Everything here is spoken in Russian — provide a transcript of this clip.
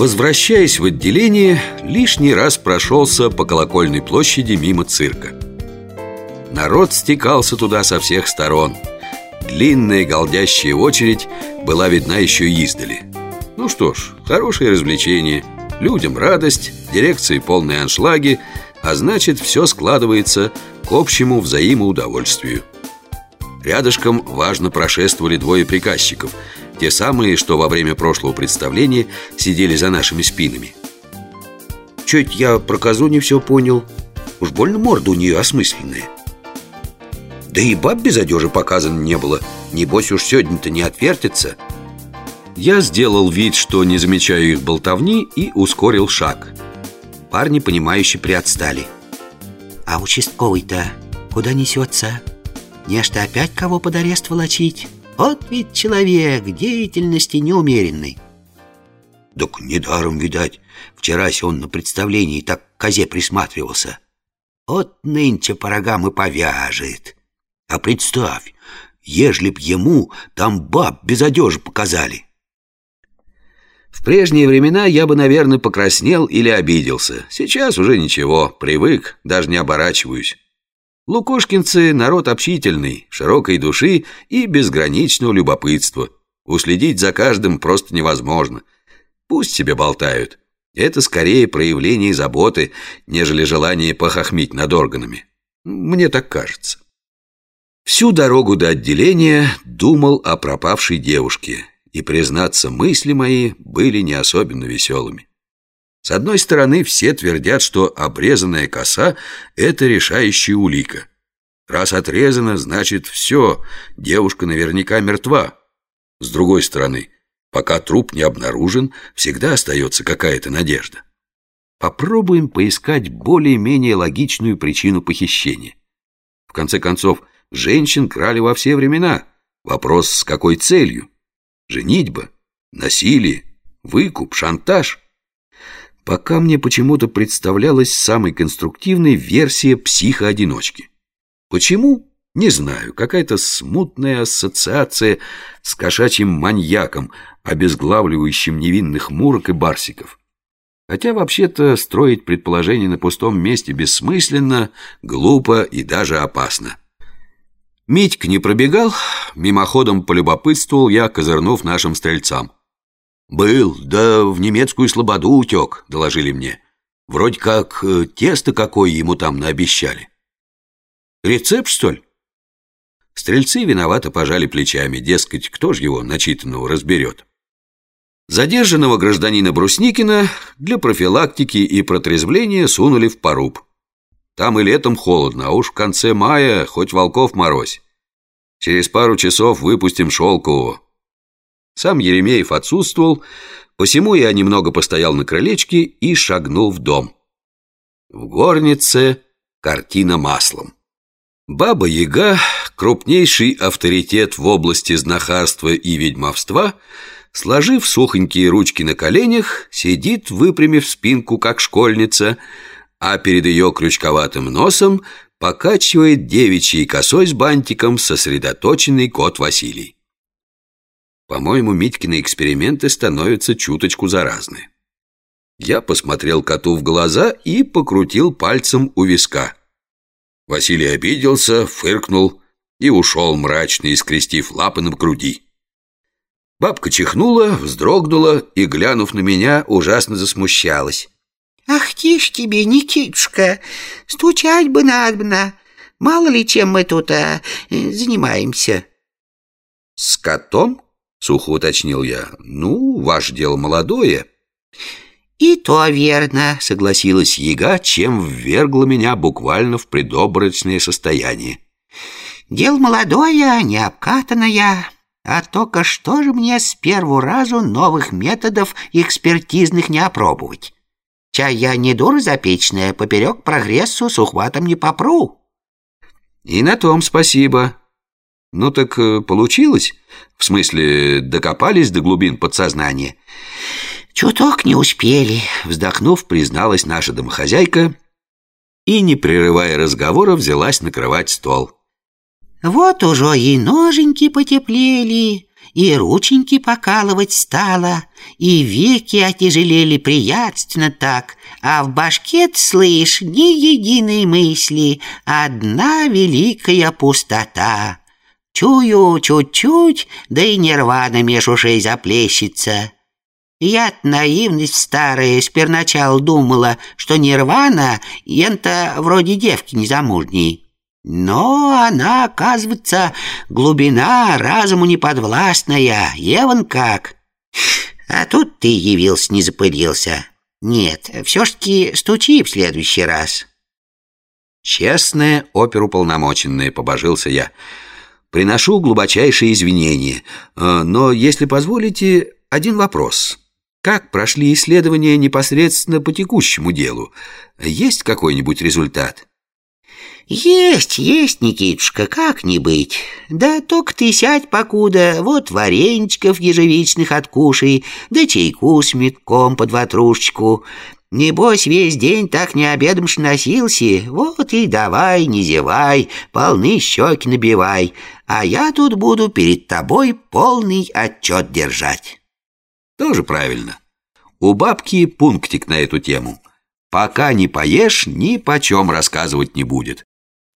Возвращаясь в отделение, лишний раз прошелся по колокольной площади мимо цирка. Народ стекался туда со всех сторон. Длинная голдящая очередь была видна еще издали. Ну что ж, хорошее развлечение. Людям радость, дирекции полные аншлаги, а значит, все складывается к общему взаимоудовольствию. Рядышком важно прошествовали двое приказчиков – те самые, что во время прошлого представления сидели за нашими спинами. Чуть я про козу не все понял. Уж больно морда у нее осмысленная. Да и баб без одежи показано не было. Небось уж сегодня-то не отвертится. Я сделал вид, что не замечаю их болтовни И ускорил шаг. Парни, понимающе приотстали. А участковый-то куда несется? Нечто опять кого под арест волочить? Вот ведь человек деятельности неумеренный. Так недаром, видать, вчерась он на представлении так к козе присматривался. Вот нынче по рогам и повяжет. А представь, ежели б ему там баб без одежи показали. В прежние времена я бы, наверное, покраснел или обиделся. Сейчас уже ничего, привык, даже не оборачиваюсь. Лукошкинцы – народ общительный, широкой души и безграничного любопытства. Уследить за каждым просто невозможно. Пусть себе болтают. Это скорее проявление заботы, нежели желание похохмить над органами. Мне так кажется. Всю дорогу до отделения думал о пропавшей девушке, и, признаться, мысли мои были не особенно веселыми. С одной стороны, все твердят, что обрезанная коса – это решающая улика. Раз отрезана, значит все, девушка наверняка мертва. С другой стороны, пока труп не обнаружен, всегда остается какая-то надежда. Попробуем поискать более-менее логичную причину похищения. В конце концов, женщин крали во все времена. Вопрос, с какой целью? Женитьба? Насилие? Выкуп? Шантаж? Пока мне почему-то представлялась самой конструктивной версия психоодиночки. Почему? Не знаю, какая-то смутная ассоциация с кошачьим маньяком, обезглавливающим невинных мурок и барсиков. Хотя вообще-то строить предположение на пустом месте бессмысленно, глупо и даже опасно. Митьк не пробегал, мимоходом полюбопытствовал я, козырнув нашим стрельцам. «Был, да в немецкую слободу утек», — доложили мне. «Вроде как э, тесто какое ему там наобещали». «Рецепт, что ли?» Стрельцы виновато пожали плечами, дескать, кто ж его начитанного разберет. Задержанного гражданина Брусникина для профилактики и протрезвления сунули в поруб. Там и летом холодно, а уж в конце мая хоть волков морозь. Через пару часов выпустим Шелкового. Сам Еремеев отсутствовал, посему я немного постоял на крылечке и шагнул в дом. В горнице картина маслом. Баба-яга, крупнейший авторитет в области знахарства и ведьмовства, сложив сухонькие ручки на коленях, сидит, выпрямив спинку, как школьница, а перед ее крючковатым носом покачивает девичьей косой с бантиком сосредоточенный кот Василий. По-моему, Митькины эксперименты становятся чуточку заразны. Я посмотрел коту в глаза и покрутил пальцем у виска. Василий обиделся, фыркнул и ушел мрачно, искрестив лапы на груди. Бабка чихнула, вздрогнула и, глянув на меня, ужасно засмущалась. «Ах, тише тебе, Никитушка, стучать бы надобно. Мало ли чем мы тут а, занимаемся». «С котом?» Сухо уточнил я. «Ну, ваше дело молодое». «И то верно», — согласилась яга, чем ввергла меня буквально в предоборочное состояние. «Дело молодое, не обкатанное, а только что же мне с первого разу новых методов экспертизных не опробовать? Чай я не дура запечная, поперек прогрессу с ухватом не попру». «И на том спасибо», ну так э, получилось? В смысле, докопались до глубин подсознания? Чуток не успели, вздохнув, призналась наша домохозяйка и, не прерывая разговора, взялась накрывать стол. Вот уже и ноженьки потеплели, и рученьки покалывать стало, и веки отяжелели приятственно так, а в башке слышь, ни единой мысли, одна великая пустота. Чую чуть-чуть, да и нирвана меж ушей заплещется. Я наивность старая сперначал думала, что нирвана — ента вроде девки незамужней. Но она, оказывается, глубина разуму неподвластная, Еван как. А тут ты явился, не запылился. Нет, все-таки стучи в следующий раз. Честное оперуполномоченное, побожился я. Приношу глубочайшие извинения. Э, но, если позволите, один вопрос. Как прошли исследования непосредственно по текущему делу? Есть какой-нибудь результат? Есть, есть, Никитушка, как не быть. Да только ты сядь покуда, вот вареничков ежевичных откушай, да чайку с метком под ватрушечку. Небось, весь день так не обедомш носился, вот и давай, не зевай, полны щеки набивай, а я тут буду перед тобой полный отчет держать. Тоже правильно. У бабки пунктик на эту тему. Пока не поешь, ни почем рассказывать не будет.